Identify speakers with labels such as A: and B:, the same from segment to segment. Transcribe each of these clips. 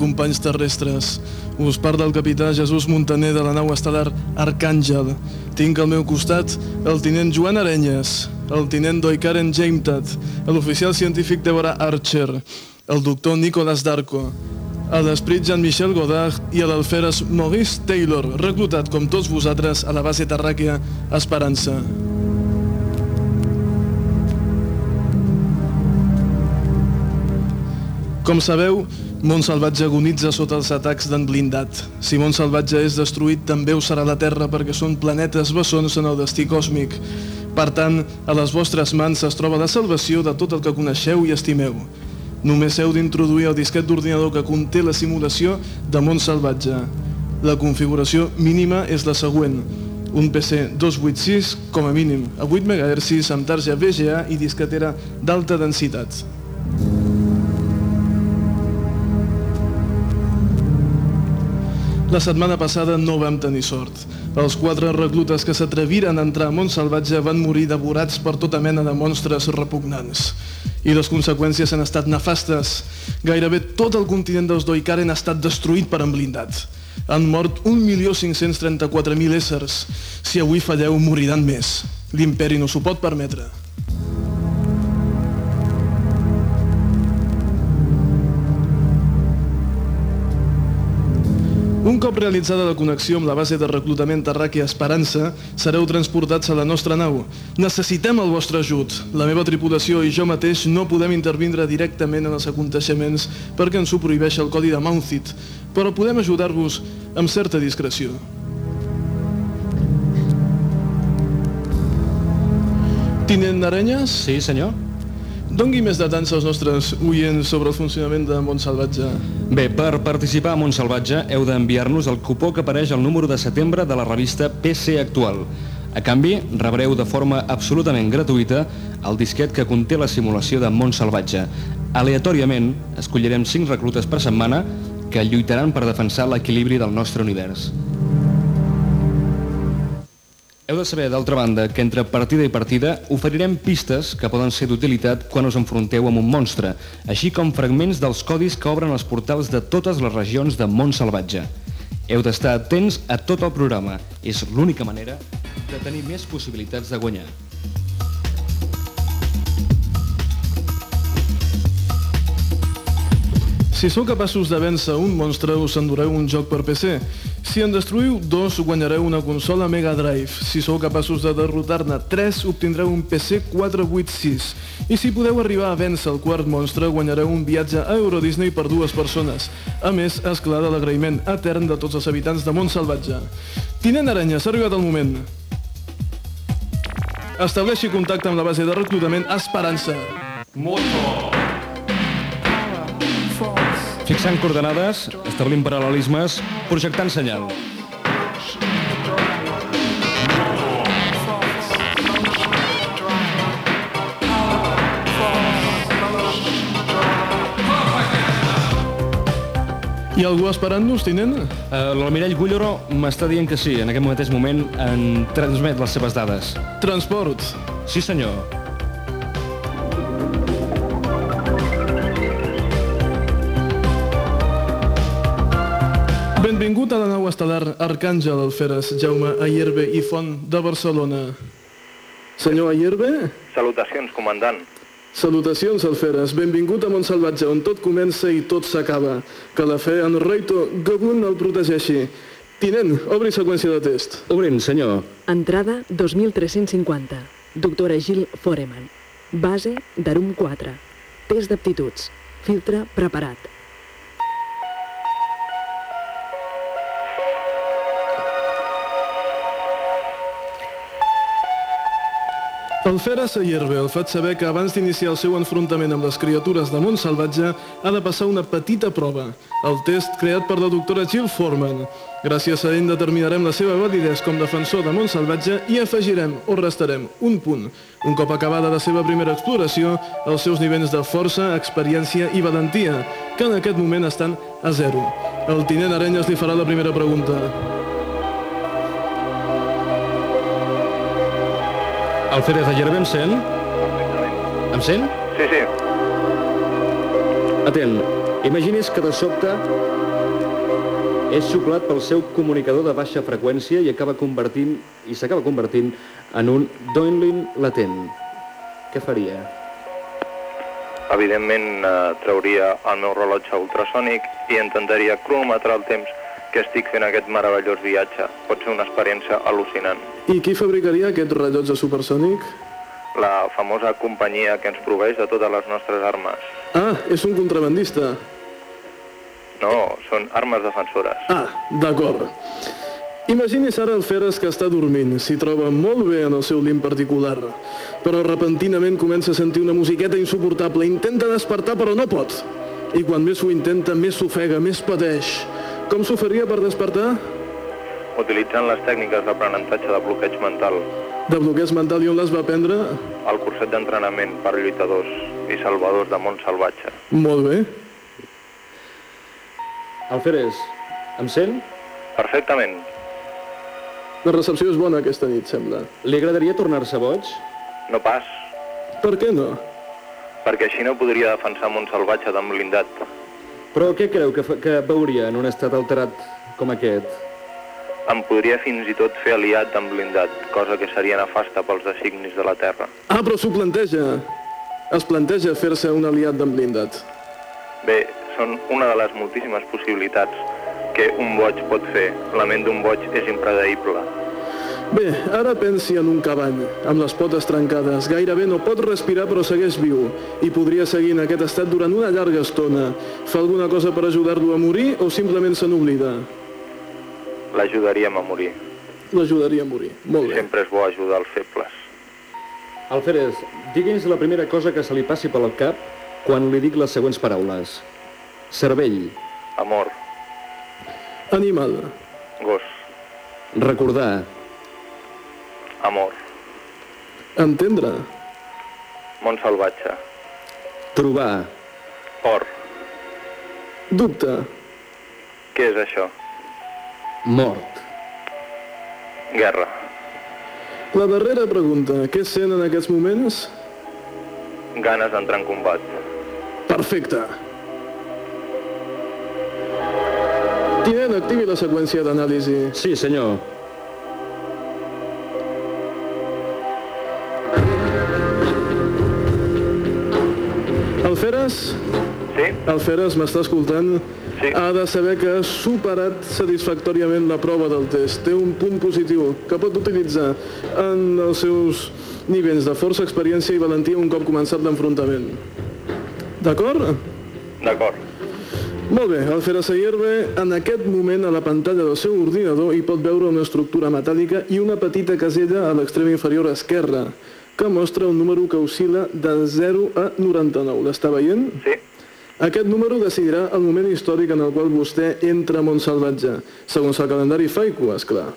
A: companys terrestres. Us parla el capità Jesús Montaner de la nau estel·lar Arcàngel. Tinc al meu costat el tinent Joan Arenyes, el tinent Doikaren Jametat, l'oficial científic Deborah Archer, el doctor Nicolas Darko, a l'esprit Jean-Michel Godard i a l'alferes Maurice Taylor, reclutat com tots vosaltres a la base terràquea Esperança. Com sabeu, Mont Salvatge agonitza sota els atacs d'en blindat. Si Mont Salvatge és destruït, també ho serà la Terra perquè són planetes bessons en el destí còsmic. Per tant, a les vostres mans es troba la salvació de tot el que coneixeu i estimeu. Només heu d'introduir el disquet d'ordinador que conté la simulació de Mont Salvatge. La configuració mínima és la següent. Un PC 286, com a mínim, a 8 MHz amb tarja VGA i disquetera d'alta densitat. La setmana passada no vam tenir sort. Els quatre reclutes que s'atreviren a entrar a Montsalvatge van morir devorats per tota mena de monstres repugnants. I les conseqüències han estat nefastes. Gairebé tot el continent dels Doikaren ha estat destruït per en blindat. Han mort 1.534.000 éssers. Si avui falleu, moriran més. L'imperi no s'ho pot permetre. Un cop realitzada la connexió amb la base de reclutament terràquia Esperança, sereu transportats a la nostra nau. Necessitem el vostre ajut. La meva tripulació i jo mateix no podem intervindre directament en els aconteixements perquè ens ho prohibeix el codi de Mountfit, però podem ajudar-vos amb certa discreció. Tinent Arenyes?
B: Sí, senyor?
A: Dongui més detalls als nostres oients sobre el funcionament de Montsalvatge.
B: Bé, per participar a Montsalvatge heu d'enviar-nos el cupó que apareix al número de setembre de la revista PC Actual. A canvi, rebreu de forma absolutament gratuïta el disquet que conté la simulació de Montsalvatge. Aleatòriament, escollirem 5 reclutes per setmana que lluitaran per defensar l'equilibri del nostre univers. Heu de saber, d'altra banda, que entre partida i partida oferirem pistes que poden ser d'utilitat quan us enfronteu amb un monstre, així com fragments dels codis que obren els portals de totes les regions de món salvatge. Heu d'estar atents a tot el programa. És l'única manera de tenir més possibilitats de guanyar.
A: Si sou capaços de vèncer un monstre, us endureu un joc per PC. Si en destruïu dos, guanyareu una consola Mega Drive. Si sou capaços de derrotar-ne tres, obtindreu un PC 486. I si podeu arribar a vèncer el quart monstre, guanyareu un viatge a Euro Disney per dues persones. A més, esclar de l'agraïment etern de tots els habitants de Montsalvatge. Tinent Aranya, s'ha arribat el moment. Estableixi contacte amb la base de reclutament Esperança.
B: Fixant coordenades, establint paral·lelismes, projectant senyal.
A: Hi ha algú esperant-nos, tinent?
B: Uh, L'almirall Gulloro m'està dient que sí, en aquest mateix moment en transmet les seves dades.
A: Transport.
B: Sí, senyor.
A: Benvingut a la nau estel·lar Arcàngel Alferes, Jaume Ayerbe i Font de Barcelona. Senyor Ayerbe,
C: Salutacions, comandant.
A: salutacions Alferes. Benvingut a Montsalvatge, on tot comença i tot s'acaba. Que la fe en Reito Gabun el protegeixi. Tinent, obri seqüència de test.
B: Obrint, senyor.
D: Entrada 2350. Doctora Gil Foreman. Base d'Arum 4. Test d'aptituds. Filtre preparat.
A: Alferes Ayerbe el faig saber que abans d'iniciar el seu enfrontament amb les criatures de món salvatge ha de passar una petita prova, el test creat per la doctora Jill Foreman. Gràcies a ell determinarem la seva validesa com defensor de món salvatge i afegirem o restarem un punt. Un cop acabada la seva primera exploració, els seus nivells de força, experiència i valentia, que en aquest moment estan a zero. El tinent Arenyes li farà la primera pregunta.
B: Alferez Ayerbe em sent? Em sent?
C: Sí, sí.
B: Atent. Imagini's que de sobte és xuplat pel seu comunicador de baixa freqüència i acaba convertint i s'acaba convertint en un downlink latent. Què faria?
C: Evidentment eh, trauria el meu rellotge ultrasònic i intentaria cronometrar el temps que estic fent aquest meravellós viatge. Pot ser una experiència al·lucinant.
A: I qui fabricaria aquest rellotge supersònic?
C: La famosa companyia que ens proveix de totes les nostres armes.
A: Ah, és un contrabandista.
C: No, són armes defensores.
A: Ah, d'acord. Imagini's ara el Feres que està dormint, s'hi troba molt bé en el seu lim particular, però repentinament comença a sentir una musiqueta insuportable, intenta despertar però no pot. I quan més ho intenta, més s'ofega, més pateix. Com s'ho faria per despertar?
C: Utilitzant les tècniques d'aprenentatge de bloqueig mental,
A: De bloqueig mental i on les va aprendre?
C: el curset d'entrenament per lluitadors i salvadors de món salvatge.
A: Molt bé.
B: Alferes, em sent?
C: Perfectament.
A: La recepció és bona aquesta nit, sembla.
B: Li agradaria tornar-se boig?
C: No pas,
A: Per què no?
C: perquè així no podria defensar món salvatge d'en blindat.
B: Però què creu que, que veuria en un estat alterat com aquest?
C: Em podria fins i tot fer aliat d'en blindat, cosa que seria nefasta pels designis de la Terra.
A: Ah, però s'ho planteja. Es planteja fer-se un aliat d'en blindat.
C: Bé, són una de les moltíssimes possibilitats que un boig pot fer. La ment d'un boig és impredeïble.
A: Bé, ara pensi en un cavall, amb les potes trencades. Gairebé no pot respirar però segueix viu i podria seguir en aquest estat durant una llarga estona. Fa alguna cosa per ajudar-lo a morir o simplement se n'oblida?
C: L'ajudaríem a morir.
A: L'ajudaria a morir. Molt bé.
C: Sempre és bo ajudar els febles.
B: Alferes, digui'ns la primera cosa que se li passi pel cap quan li dic les següents paraules. Cervell,
C: Amor,
A: Animal,
C: gos,
B: recordar,
C: amor,
A: entendre,
C: món salvatge,
B: trobar,
C: or.
A: dubte,
C: Què és això?
B: mort.
C: Guerra.
A: La darrera pregunta, què sent en aquests moments?
C: Ganes d'entrar en combat.
A: Perfecte. Tinent, activi la seqüència d'anàlisi.
B: Sí, senyor.
A: Alferes?
C: Sí?
A: Alferes, m'està escoltant?
C: Sí.
A: Ha de saber que ha superat satisfactòriament la prova del test. Té un punt positiu que pot utilitzar en els seus nivells de força, experiència i valentia un cop començat l'enfrontament. D'acord?
C: D'acord.
A: Molt bé, el Ferasayerbe en aquest moment a la pantalla del seu ordinador hi pot veure una estructura metàl·lica i una petita casella a l'extrem inferior esquerra que mostra un número que oscil·la de 0 a 99. L'està veient?
C: Sí?
A: Aquest número decidirà el moment històric en el qual vostè entra a Montsalvatge, segons el calendari Faiku, esclar.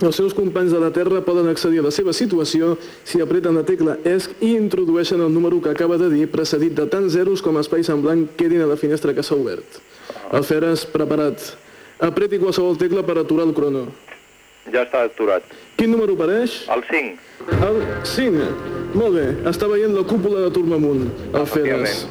A: Els seus companys de la Terra poden accedir a la seva situació si apreten la tecla ESC i introdueixen el número que acaba de dir, precedit de tants zeros com espais en blanc quedin a la finestra que s'ha obert. El Feres, preparat. Apreti qualsevol tecla per aturar el crono.
C: Ja està aturat.
A: Quin número apareix?
C: El 5.
A: El 5. Molt bé, està veient la cúpula de Turmamunt, el Feres.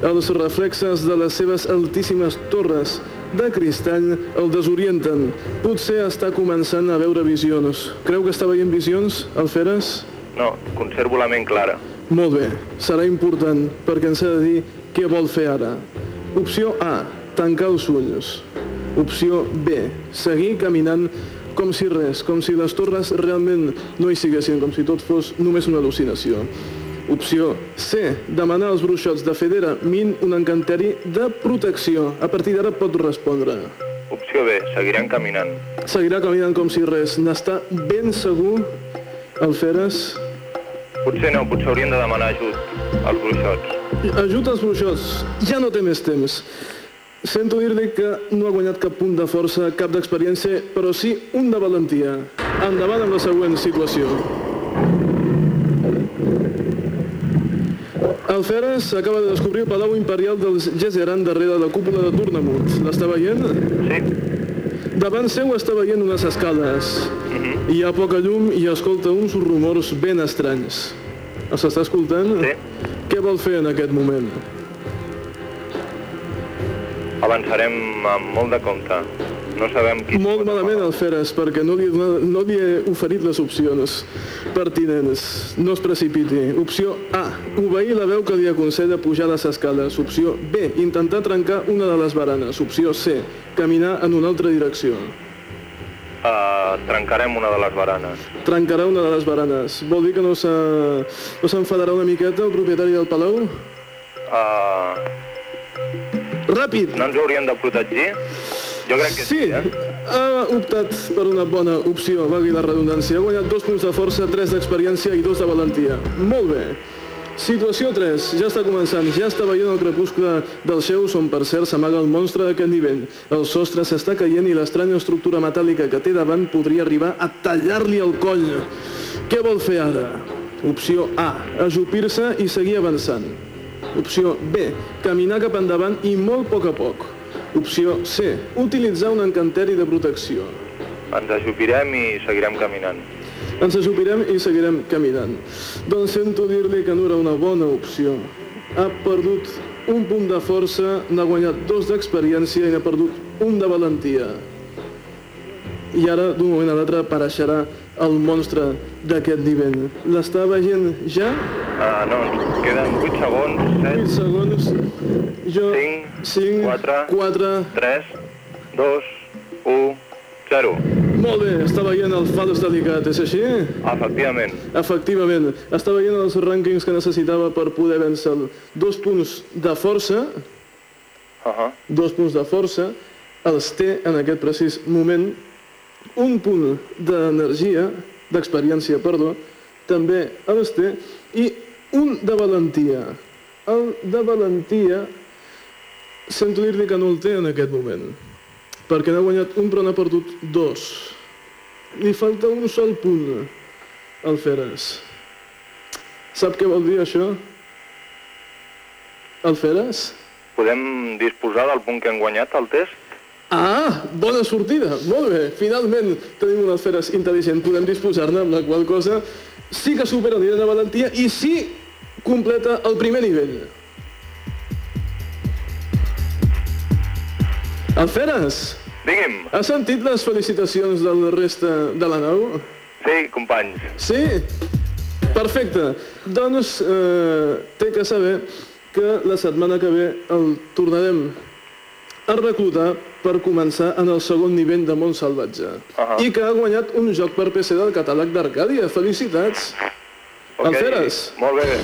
A: Els reflexes de les seves altíssimes torres de cristall el desorienten. Potser està començant a veure visions. Creu que està veient visions, el Feres?
C: No, conservo la ment clara.
A: Molt bé, serà important perquè ens ha de dir què vol fer ara. Opció A, tancar els ulls. Opció B, seguir caminant com si res, com si les torres realment no hi siguessin, com si tot fos només una al·lucinació. Opció C, demanar als bruixots de Federa Min un encanteri de protecció. A partir d'ara pot respondre.
C: Opció B, seguirem caminant.
A: Seguirà caminant com si res. N'està ben segur el Feres?
C: Potser no, potser haurien de demanar ajut als bruixots.
A: Ajut als bruixots. Ja no té més temps. Sento dir-li que no ha guanyat cap punt de força, cap d'experiència, però sí un de valentia. Endavant amb la següent situació. El Feres acaba de descobrir el Palau Imperial dels Gesseran darrere la cúpula de Tornamut. L'està veient?
C: Sí?
A: Davant seu està veient unes escales. Hi ha poca llum i escolta uns rumors ben estranys. Els està escoltant?
C: Sí.
A: Què vol fer en aquest moment?
C: Avançarem amb molt de compte. No sabem qui...
A: Molt malament el Feres, perquè no li, no li he oferit les opcions pertinents. No es precipiti. Opció A. Obeir la veu que li aconsella pujar les escales. Opció B. Intentar trencar una de les baranes. Opció C. Caminar en una altra direcció.
C: Uh, trencarem una de les baranes.
A: Trencarà una de les baranes. Vol dir que no s'ha- no s'enfadarà una miqueta el propietari del palau?
C: Uh,
A: Ràpid!
C: no ens haurien de protegir? Jo crec que sí,
A: Sí,
C: eh?
A: ha optat per una bona opció, valgui la redundància. Ha guanyat dos punts de força, tres d'experiència i dos de valentia. Molt bé. Situació 3. Ja està començant. Ja està veient el crepuscle del Zeus, on per cert s'amaga el monstre d'aquest nivell. El sostre s'està caient i l'estranya estructura metàl·lica que té davant podria arribar a tallar-li el coll. Què vol fer ara? Opció A. Ajupir-se i seguir avançant. Opció B. Caminar cap endavant i molt a poc a poc. Opció C. Utilitzar un encanteri de protecció.
C: Ens ajupirem i seguirem caminant.
A: Ens ajupirem i seguirem caminant. Doncs sento dir-li que no era una bona opció. Ha perdut un punt de força, n'ha guanyat dos d'experiència i n'ha perdut un de valentia. I ara, d'un moment a l'altre, apareixerà el monstre d'aquest nivell. L'està veient ja?
C: Uh, no, queden 8 segons,
A: 8
C: 7,
A: segons. Jo...
C: Cinc,
A: 5,
C: quatre.
A: 4,
C: 3, 2, 1, 0.
A: Molt bé, està veient el fals delicat, és així?
C: Efectivament.
A: Efectivament, està veient els rànquings que necessitava per poder vèncer dos punts de força,
C: Uh -huh.
A: dos punts de força, els té en aquest precís moment, un punt d'energia, d'experiència, perdó, també els té, i un de valentia. El de valentia, sento dir-li que no el té en aquest moment, perquè n'ha guanyat un però n'ha perdut dos. Li falta un sol punt al Feres. Sap què vol dir això? El Feres?
C: Podem disposar del punt que hem guanyat al test?
A: Ah, bona sortida, molt bé. Finalment tenim un Alferes intel·ligent, podem disposar-ne, amb la qual cosa sí que supera el nivell de valentia i sí completa el primer nivell. Alferes,
C: Digui'm.
A: has sentit les felicitacions de la resta de la nau?
C: Sí, companys.
A: Sí? Perfecte. Doncs eh, té que saber que la setmana que ve el tornarem a reclutar per començar en el segon nivell de món salvatge.
C: Ahà.
A: I que ha guanyat un joc per PC del catàleg d'Arcàdia. Felicitats!
C: Ok,
A: Alferes.
C: Molt bé.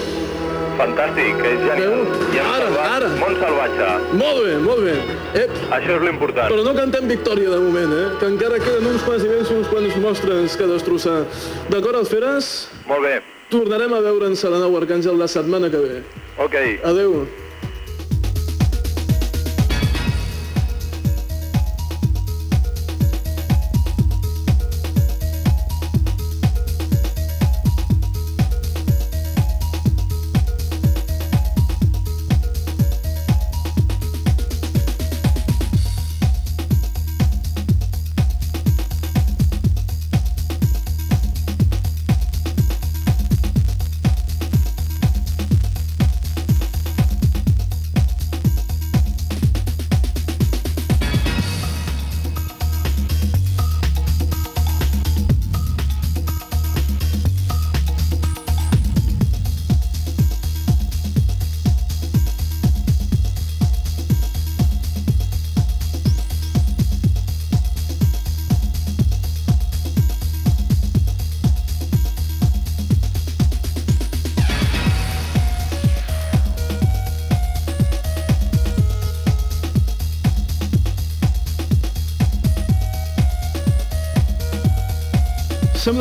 C: Fantàstic, és genial.
A: Veu?
C: Hem
A: Ara,
C: salvat
A: ara.
C: Món salvatge.
A: Molt bé, molt bé. Ep,
C: Això és l'important.
A: però no cantem victòria de moment, eh? Que encara queden uns quants i uns quants mostres que destrossar. D'acord, Alferes?
C: Molt bé.
A: Tornarem a veure'ns a la nau Arcàngel la setmana que ve.
C: Ok.
A: Adeu.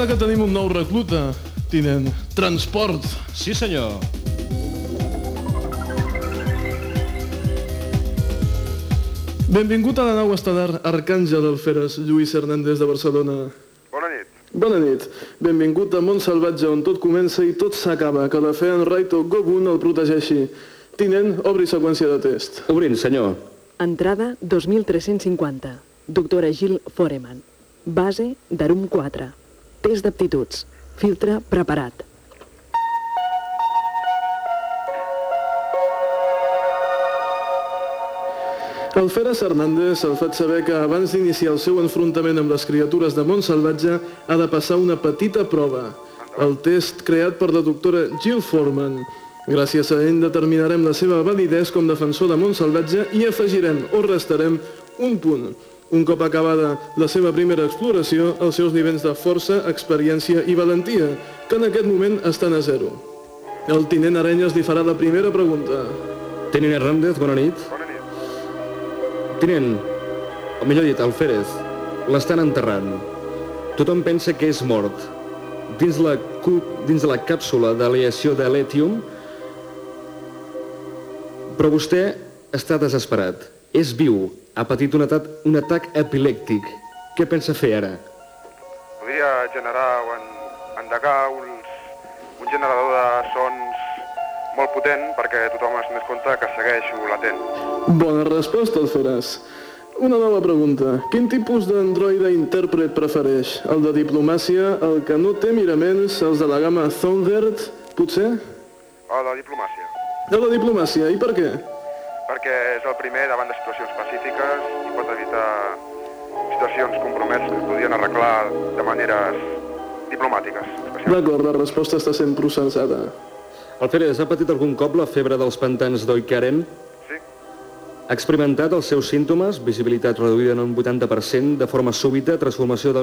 A: Sembla que tenim un nou recluta, tinent. Transport.
B: Sí, senyor.
A: Benvingut a la nau estel·lar Arcàngel Alferes, Lluís Hernández de Barcelona.
E: Bona nit.
A: Bona nit. Benvingut a Mont Salvatge, on tot comença i tot s'acaba. Que la fe en Raito Gobun el protegeixi. Tinent, obri seqüència de test.
B: Obrint, senyor.
D: Entrada 2350. Doctora Gil Foreman. Base d'Arum 4. Test d'aptituds. Filtre preparat.
A: El Feres Hernández el fa saber que abans d'iniciar el seu enfrontament amb les criatures de Montsalvatge ha de passar una petita prova, el test creat per la doctora Jill Foreman. Gràcies a ell determinarem la seva validesa com defensor de Montsalvatge i afegirem o restarem un punt. Un cop acabada la seva primera exploració, els seus nivells de força, experiència i valentia, que en aquest moment estan a zero. El tinent Arenyes li farà la primera pregunta.
B: Tenint Hernández, bona nit.
E: Bona nit.
B: Tinent, o millor dit, Alférez, l'estan enterrant. Tothom pensa que és mort. Dins la, dins de la càpsula d'aleació de l'ètium, però vostè està desesperat. És viu, ha patit un atac, un atac epilèptic. Què pensa fer ara?
E: Podria generar o en, endegar uns, un generador de sons molt potent perquè tothom es donés compte que segueixo latent.
A: Bona resposta, Alferàs. Una nova pregunta. Quin tipus d'androide intèrpret prefereix? El de diplomàcia, el que no té miraments, els de la gamma Thunderbird, potser?
E: O la diplomàcia,
A: De la diplomàcia, i per què?
E: Perquè és el primer davant de situacions pacífiques i pot evitar situacions compromeses que es podrien arreglar de maneres diplomàtiques.
A: D'acord, la resposta està sent processada.
B: Alférez, ha patit algun cop la febre dels pantans d'Oikaren?
E: Sí,
B: Ha experimentat els seus símptomes, visibilitat reduïda en un 80%, de forma súbita, transformació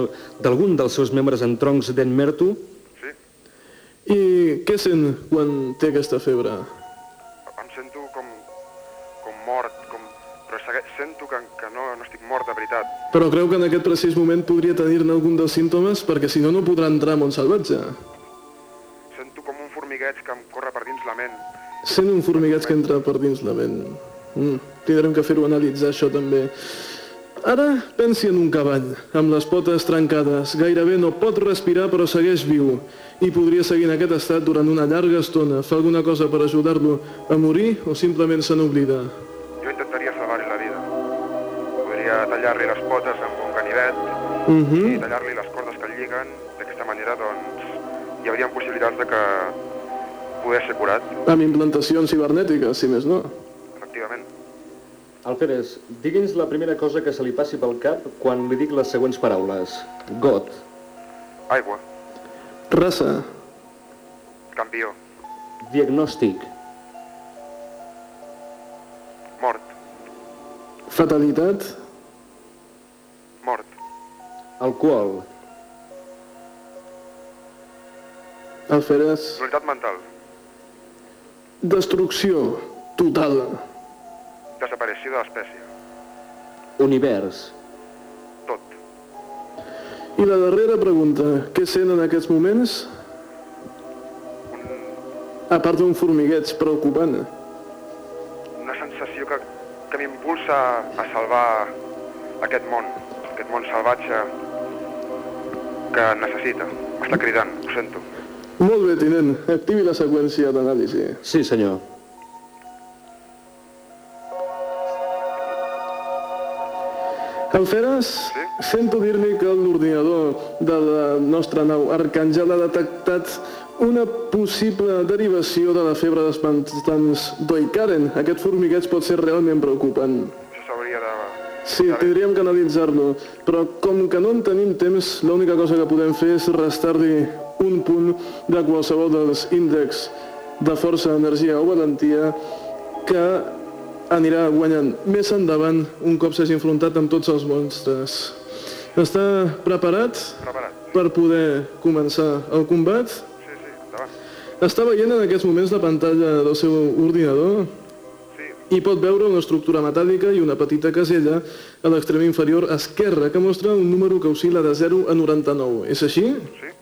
B: d'algun dels seus membres en troncs d'enmerto?
E: sí.
A: I què sent quan té aquesta febre?
E: Però
A: creu que en aquest precís moment podria tenir-ne algun dels símptomes? Perquè si no, no podrà entrar a Montsalvatge.
E: Sento com un formigueig que em corre per dins la ment.
A: Sent un formigueig que entra per dins la ment. Mm, tindrem que fer-ho analitzar, això també. Ara pensi en un cavall, amb les potes trencades. Gairebé no pot respirar, però segueix viu. I podria seguir en aquest estat durant una llarga estona. Fa alguna cosa per ajudar-lo a morir o simplement se n'oblida?
E: Ganivet
A: Mhm.
E: i tallar-li les cordes que el lliguen. D'aquesta manera, doncs, hi haurien possibilitats de que pogués ser curat,
A: Amb implantacions cibernètiques, si més no.
E: efectivament.
B: Alférez, digui'ns la primera cosa que se li passi pel cap quan li dic les següents paraules. Got,
E: Aigua,
A: Raça,
E: campió,
B: diagnòstic,
E: mort,
A: fatalitat,
E: mort,
B: alcohol,
A: alferes,
E: dualitat mental,
A: destrucció total.
E: desaparició de l'espècie,
B: univers,
E: tot.
A: I la darrera pregunta, què sent en aquests moments? A part d'un formigueig preocupant.
E: Una sensació que, que m'impulsa a salvar aquest món, aquest món salvatge que necessita. M'està cridant, ho sento.
A: Molt bé, tinent. Activi la seqüència d'anàlisi.
B: sí senyor.
A: Alferes, sento dir-li que l'ordinador de la nostra nau Arcàngel ha detectat una possible derivació de la febre dels pantans d'Oikaren. Aquest formigueig pot ser realment preocupant. Sí, tindríem que analitzar-lo, però com que no en tenim temps, l'única cosa que podem fer és restar-li un punt de qualsevol dels índexs de força, energia o valentia que anirà guanyant més endavant un cop s'hagi enfrontat amb tots els monstres. Està preparat
E: Preparat.
A: per poder començar el combat?
E: Sí, sí, endavant.
A: Està veient en aquests moments la pantalla del seu ordinador?
E: Sí,
A: i pot veure una estructura metàl·lica i una petita casella a l'extrem inferior esquerre que mostra un número que oscil·la de 0 a 99. És així?
E: sí,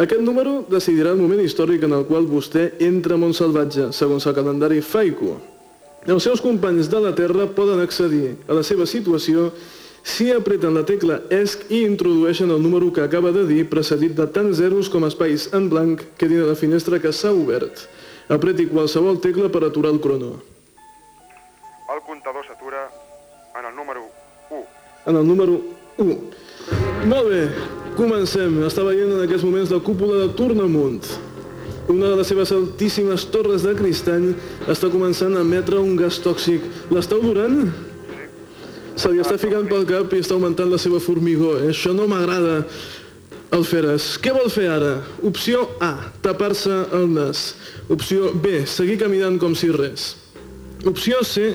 A: Aquest número decidirà el moment històric en el qual vostè entra a Montsalvatge, segons el calendari Faico. Els seus companys de la Terra poden accedir a la seva situació si apreten la tecla ESC i introdueixen el número que acaba de dir, precedit de tant zeros com espais en blanc que dins la finestra que s'ha obert. Apreti qualsevol tecla per aturar el crono.
E: El comptador s'atura en el número 1.
A: en el número 1. Molt bé, comencem. Està veient en aquests moments la cúpula de Tornamunt. Una de les seves altíssimes torres de cristall està començant a emetre un gas tòxic. L'està olorant? Se li està ficant pel cap i està augmentant la seva formigó. Eh? Això no m'agrada. Alferes, què vol fer ara? Opció A, tapar-se el nas. Opció B, seguir caminant com si res. Opció C,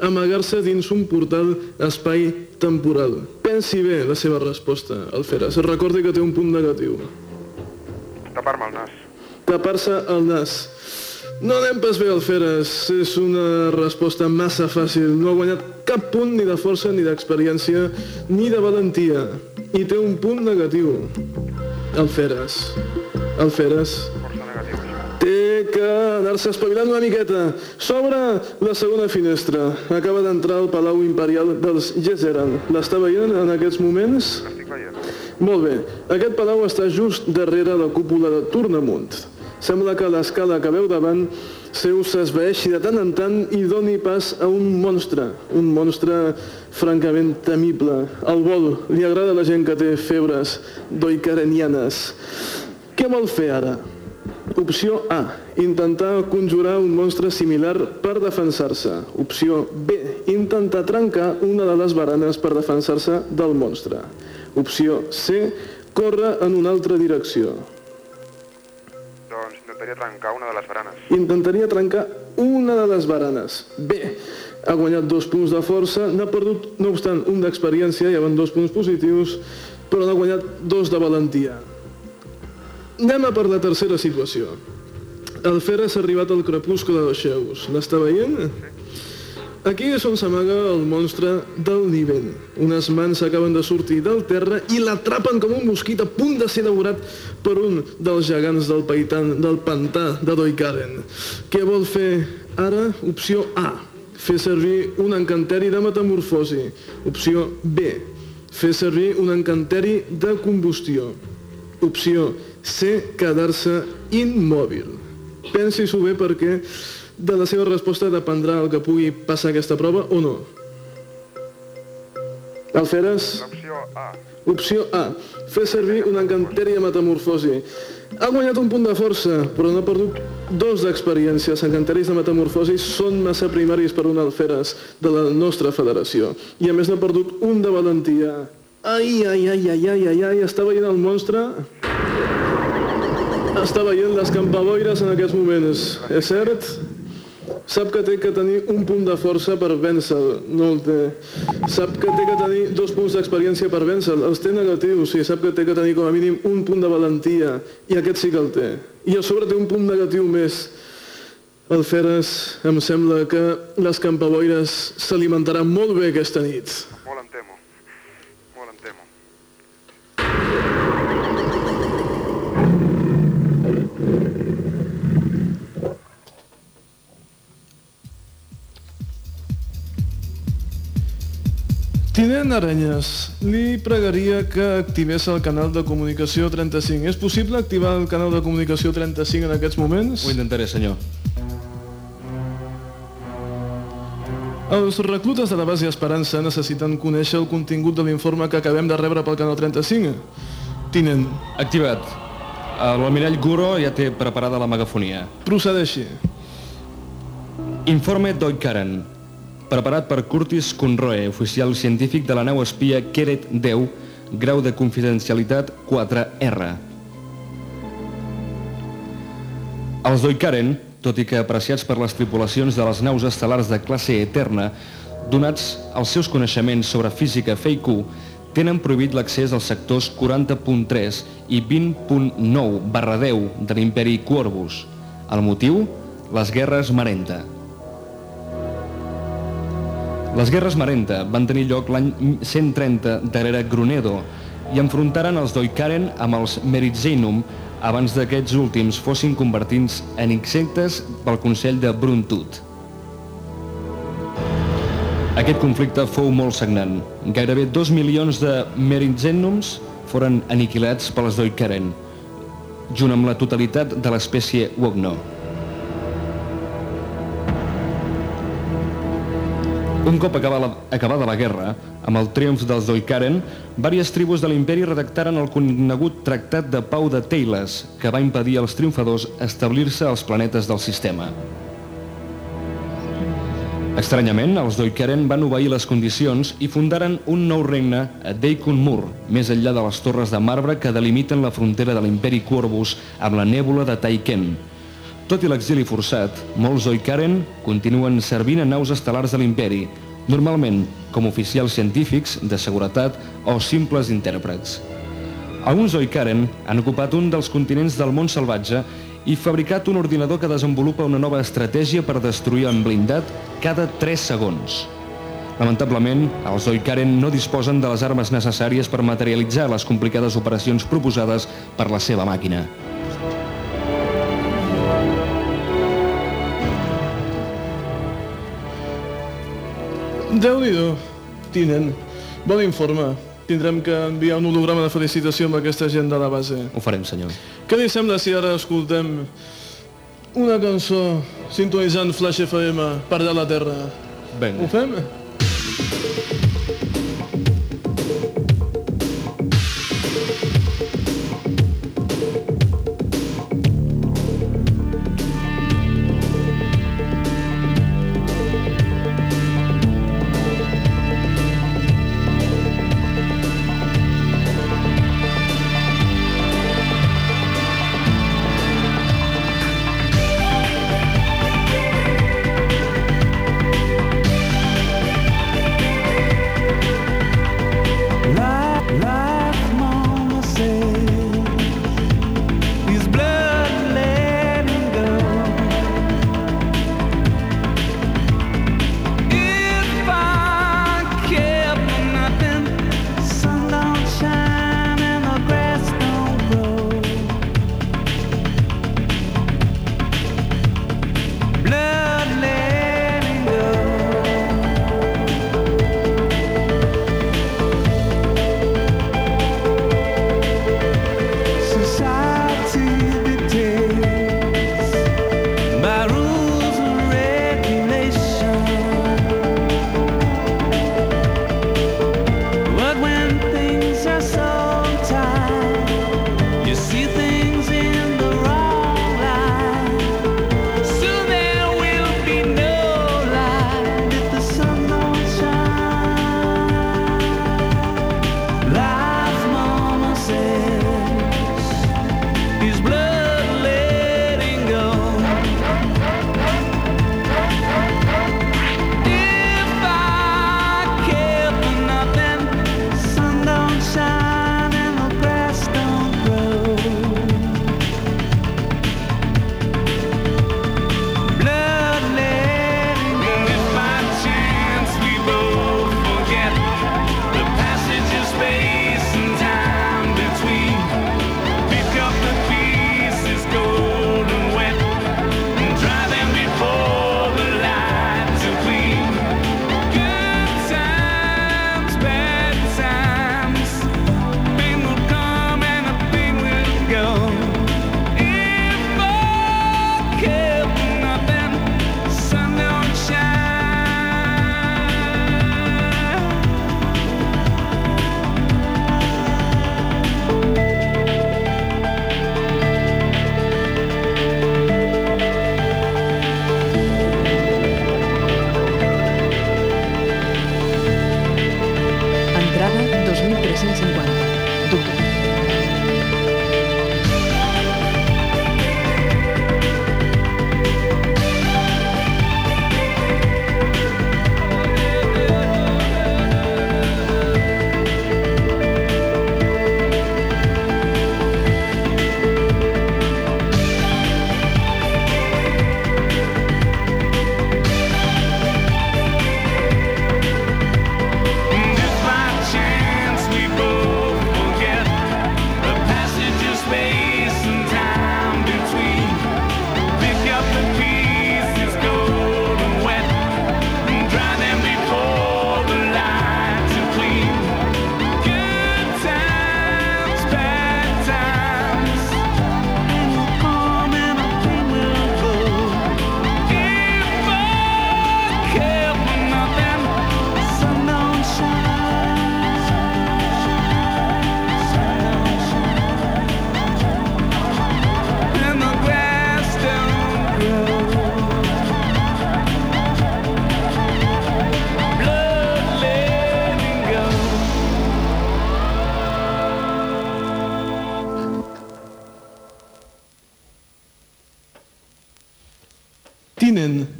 A: amagar-se dins un portal espai-temporal. Pensi bé la seva resposta, Alferes. Recordi que té un punt negatiu.
E: Tapar-me el nas.
A: Tapar-se el nas. No anem pas bé, Alferes. És una resposta massa fàcil. No ha guanyat cap punt ni de força, ni d'experiència, ni de valentia. I té un punt negatiu. Alferes. Alferes. Té que anar-se espavilant una miqueta. S'obre la segona finestra. Acaba d'entrar al Palau Imperial dels Gesseran. L'està veient en aquests moments? Molt bé. Aquest palau està just darrere la cúpula de Tornamunt. Sembla que l'escala que veu davant seu s'esvaeixi de tant en tant i doni pas a un monstre, un monstre francament temible. El vol, li agrada la gent que té febres doicarenianes. Què vol fer ara? Opció A. Intentar conjurar un monstre similar per defensar-se. Opció B. Intentar trencar una de les baranes per defensar-se del monstre. Opció C. Córrer en una altra direcció.
E: Doncs intentaria trencar una de les baranes.
A: Intentaria trencar una de les baranes. Bé, ha guanyat dos punts de força, n'ha perdut, no obstant, un d'experiència, hi ha dos punts positius, però n'ha guanyat dos de valentia. Anem a per la tercera situació. El Fer s'ha arribat al crepuscle de Xeus. L'està veient? Aquí és on s'amaga el monstre del nivell. Unes mans acaben de sortir del terra i l'atrapen com un mosquit a punt de ser devorat per un dels gegants del paitan, del pantà de Doikaren. Què vol fer ara? Opció A. Fer servir un encanteri de metamorfosi. Opció B. Fer servir un encanteri de combustió. Opció C. Quedar-se immòbil. Pensi-s'ho bé perquè de la seva resposta dependrà el que pugui passar aquesta prova o no. Alferes?
E: L'opció A.
A: Opció A. Fer servir un encanteri de metamorfosi. Ha guanyat un punt de força, però n'ha perdut dos d'experiència. Els encanteris de metamorfosi són massa primaris per un alferes de la nostra federació. I a més n'ha perdut un de valentia. Ai, ai, ai, ai, ai, ai, ai, està veient el monstre? Està veient les campaboires en aquests moments, és cert? Sap que té que tenir un punt de força per vèncer no el té. Sap que té que tenir dos punts d'experiència per vèncer els té negatius, sí, sap que té que tenir com a mínim un punt de valentia, i aquest sí que el té. I a sobre té un punt negatiu més. El Feres, em sembla que les campaboires s'alimentaran molt bé aquesta nit.
E: Molt
A: Tinent Aranyes, li pregaria que activés el canal de comunicació 35. És possible activar el canal de comunicació 35 en aquests moments?
B: Ho intentaré, senyor.
A: Els reclutes de la base Esperança necessiten conèixer el contingut de l'informe que acabem de rebre pel canal 35. Tinent,
B: Activat. L'almirall Guro ja té preparada la megafonia.
A: procedeixi.
B: Informe Doikaren. Preparat per Curtis Conroe, oficial científic de la nau espia Keret 10, grau de confidencialitat 4R. Els Doikaren, tot i que apreciats per les tripulacions de les naus estel·lars de classe eterna, donats els seus coneixements sobre física FEIQ, tenen prohibit l'accés als sectors 40.3 i 20.9 barra 10 de l'imperi Corvus. El motiu? Les guerres Marenta. Les guerres Marenta van tenir lloc l'any 130 darrere Grunedo i enfrontaren els Doikaren amb els Meritzenum abans d'aquests últims fossin convertits en insectes pel Consell de Bruntut. Aquest conflicte fou molt sagnant. Gairebé dos milions de Meritzenums foren aniquilats pels Doikaren, junt amb la totalitat de l'espècie Wogno. Un cop acabada la, acabada la guerra, amb el triomf dels Doikaren, vàries tribus de l'imperi redactaren el conegut Tractat de Pau de Teiles, que va impedir als triomfadors establir-se als planetes del sistema. Estranyament, els Doikaren van obeir les condicions i fundaren un nou regne a Deikun Mur, més enllà de les torres de marbre que delimiten la frontera de l'imperi Corvus amb la nèbula de Taiken. Tot i l'exili forçat, molts Doikaren continuen servint a naus estel·lars de l'imperi, normalment com oficials científics, de seguretat o simples intèrprets. Alguns Oikaren han ocupat un dels continents del món salvatge i fabricat un ordinador que desenvolupa una nova estratègia per destruir en blindat cada 3 segons. Lamentablement, els Oikaren no disposen de les armes necessàries per materialitzar les complicades operacions proposades per la seva màquina.
A: Déu-n'hi-do, tinent. Bon informe. Tindrem que enviar un holograma de felicitació amb aquesta gent de la base.
B: Ho farem, senyor.
A: Què li sembla si ara escoltem una cançó sintonitzant Flash FM per de la Terra?
B: Vinga.
A: Ho fem?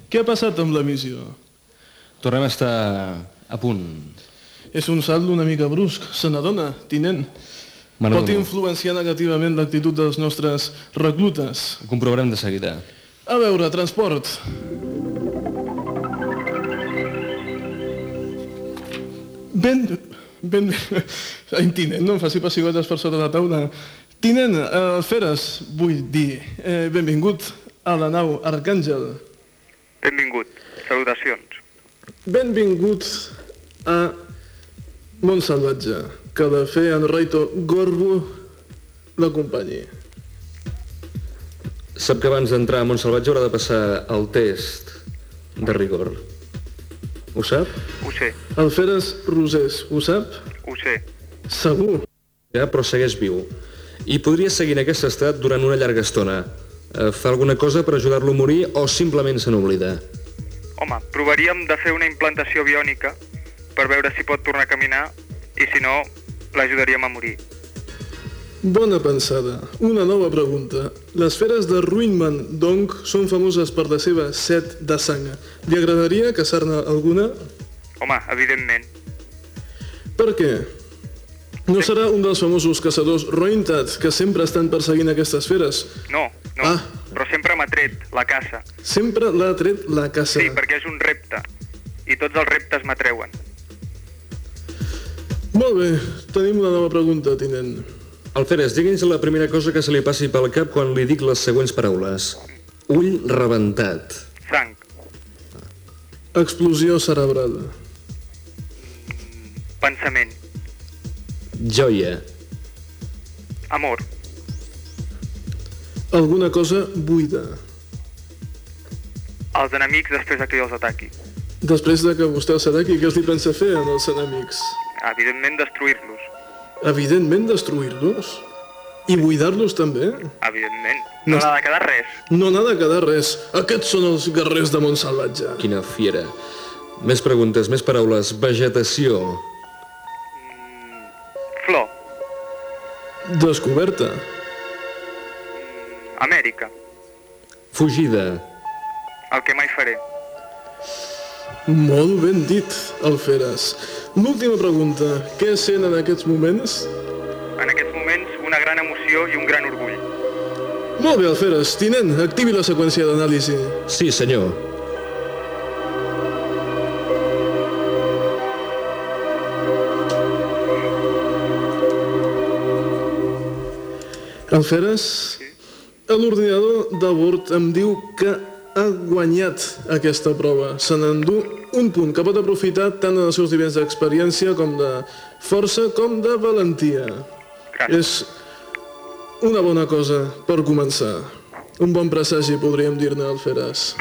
A: Què ha passat amb la missió?
B: Tornem a estar a punt.
A: És un salt una mica brusc, se n'adona, tinent. Pot influenciar negativament l'actitud dels nostres reclutes.
B: Ho comprovarem de seguida.
A: A veure, transport. Ben... Ben... Ai, tinent, no em faci pessigolles per sota la taula. Tinent, eh, Feres, vull dir, eh, benvingut a la nau Arcàngel.
E: Benvingut. Salutacions.
A: Benvingut a Montsalvatge, que la fe en Reito Gorbo l'acompanyi.
B: Sap que abans d'entrar a Montsalvatge haurà de passar el test de rigor. Ho sap?
E: Ho sé,
A: El Feres Rosés, ho sap?
E: ho sé.
A: Segur.
B: Ja, però segueix viu. I podria seguir en aquest estat durant una llarga estona. Eh, Fa alguna cosa per ajudar-lo a morir o simplement se n'oblida?
E: Home, provaríem de fer una implantació biònica per veure si pot tornar a caminar i si no, l'ajudaríem a morir.
A: Bona pensada. Una nova pregunta. Les feres de Ruinman Dong són famoses per la seva set de sang. Li agradaria caçar-ne alguna?
E: Home, evidentment.
A: Per què? No serà un dels famosos caçadors Rointat que sempre estan perseguint aquestes feres?
E: No, m'ha tret la caça.
A: Sempre l'ha tret la caça.
E: Sí, perquè és un repte. I tots els reptes m'atreuen.
A: Molt bé, tenim una nova pregunta, tinent.
B: Alferes, digui'ns la primera cosa que se li passi pel cap quan li dic les següents paraules. Ull rebentat.
E: Sang,
A: Explosió cerebral.
E: pensament,
B: Joia.
E: amor,
A: Alguna cosa buida.
E: els enemics després de que jo els ataqui.
A: Després de que vostè els ataqui, què els li pensa fer amb els enemics?
E: Evidentment, destruir-los.
A: Evidentment, destruir-los. I buidar-los també.
E: Evidentment.
A: No
E: n'ha de quedar res.
A: No n'ha de quedar res. Aquests són els guerrers de Montsalvatge.
B: Quina fiera. Més preguntes, més paraules. Vegetació.
E: Flor,
A: Descoberta.
E: Amèrica,
B: Fugida.
E: el que mai faré.
A: Molt ben dit, Alferes. L'última pregunta. Què sent en aquests moments?
E: En aquests moments, una gran emoció i un gran orgull.
A: Molt bé, Alferes. Tinent, activi la seqüència d'anàlisi.
B: Sí, senyor.
A: Alferes, a l'ordinador de bord em diu que ha guanyat aquesta prova. Se n'endú un punt que pot aprofitar tant en els seus nivells d'experiència com de força com de valentia.
E: Gràcies.
A: És una bona cosa per començar. Un bon presagi, podríem dir-ne, Alferes.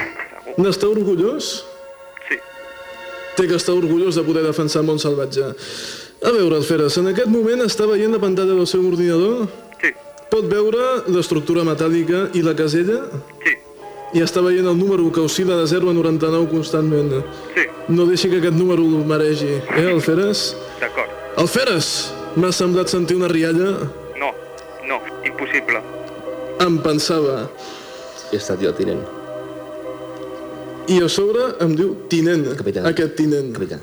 A: N'està orgullós?
E: Sí,
A: Té que estar orgullós de poder defensar Montsalvatge. A veure, Alferes, en aquest moment està veient la pantalla del seu ordinador? Pot veure l'estructura metàl·lica i la casella?
E: sí,
A: I està veient el número que oscil·la de 0 a 99 constantment.
E: sí,
A: No deixi que aquest número el maregi, eh, Alferes?
E: d'acord.
A: Alferes! M'ha semblat sentir una rialla.
E: No, no, impossible.
A: Em pensava.
B: He estat jo, tinent.
A: I a sobre em diu tinent,
B: Capità.
A: aquest tinent.
B: Capità.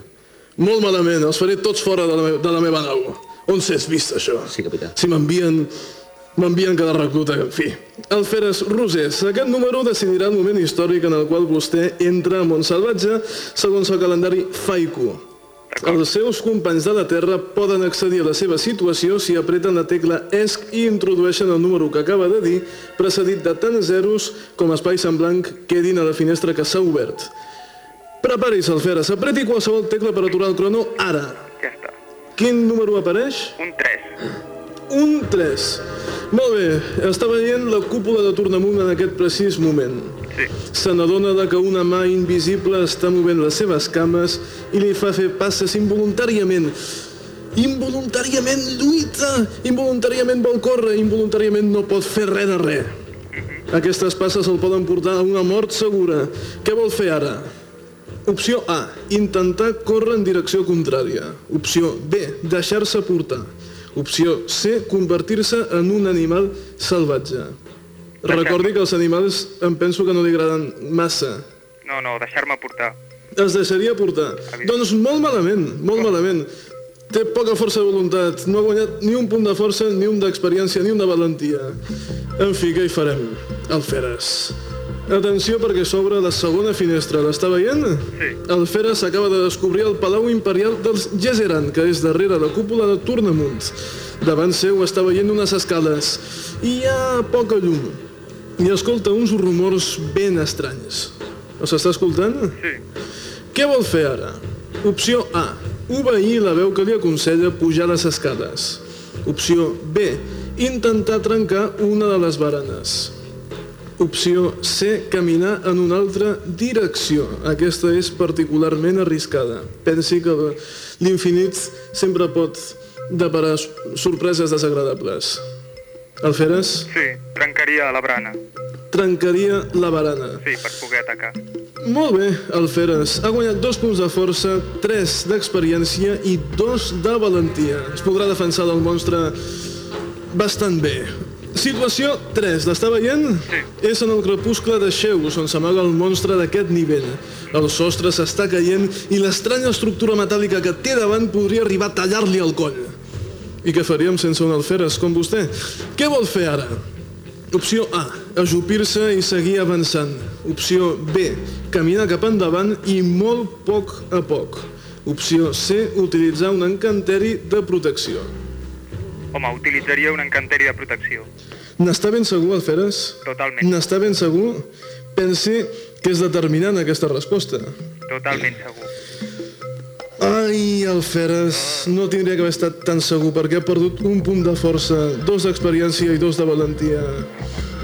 A: Molt malament, els faré tots fora de la, me de la meva nau. On s'és vist això?
B: Sí, capità.
A: Si m'envien m'envien cada recluta, en fi. Alferes Rosés, aquest número decidirà el moment històric en el qual vostè entra a Montsalvatge segons el calendari Faiku. Els seus companys de la Terra poden accedir a la seva situació si apreten la tecla ESC i introdueixen el número que acaba de dir, precedit de tant zeros com espais en blanc quedin a la finestra que s'ha obert. Prepari's, Alferes, apreti qualsevol tecla per aturar el crono ara.
E: Aquesta.
A: Quin número apareix?
E: Un 3.
A: Un 3. Molt bé, està veient la cúpula de Tornamunt en aquest precís moment.
E: Sí,
A: Se n'adona que una mà invisible està movent les seves cames i li fa fer passes involuntàriament. Involuntàriament lluita, involuntàriament vol córrer, involuntàriament no pot fer res de res. Aquestes passes el poden portar a una mort segura. Què vol fer ara? Opció A, intentar córrer en direcció contrària. Opció B, deixar-se portar. Opció C, convertir-se en un animal salvatge. Recordi que els animals em penso que no li agraden massa.
F: No, no, deixar-me portar.
A: Es deixaria portar. Doncs molt malament, molt malament. Té poca força de voluntat, no ha guanyat ni un punt de força, ni un d'experiència, ni un de valentia. En fi, què hi farem? Alferes. Atenció perquè s'obre la segona finestra. L'està veient?
F: Sí.
A: Alferes acaba de descobrir el Palau Imperial dels Gesseran, que és darrere la cúpula de Tornamunt. Davant seu està veient unes escales i hi ha poca llum. I escolta uns rumors ben estranys. Els està escoltant?
F: Sí.
A: Què vol fer ara? Opció A. Obeir la veu que li aconsella pujar les escales. Opció B. Intentar trencar una de les baranes. Opció C. Caminar en una altra direcció. Aquesta és particularment arriscada. Pensi que l'infinit sempre pot deparar sorpreses desagradables. Alferes?
F: Sí, trencaria la brana.
A: Trencaria la barana.
F: Sí, per poder atacar.
A: Molt bé, Alferes. Ha guanyat dos punts de força, tres d'experiència i dos de valentia. Es podrà defensar del monstre bastant bé. Situació 3, l'està veient?
F: Sí.
A: És en el crepuscle de Xeus, on s'amaga el monstre d'aquest nivell. El sostre s'està caient i l'estranya estructura metàl·lica que té davant podria arribar a tallar-li el coll. I què faríem sense un alferes com vostè? Què vol fer ara? Opció A, ajupir-se i seguir avançant. Opció B, caminar cap endavant i molt poc a poc. Opció C, utilitzar un encanteri de protecció.
F: Home, utilitzaria un encanteri de protecció.
A: N'està ben segur, Alferes?
F: Totalment.
A: N'està ben segur? Pensi que és determinant aquesta resposta.
F: Totalment segur.
A: Ai, Alferes, no tindria que haver estat tan segur perquè ha perdut un punt de força, dos d'experiència i dos de valentia.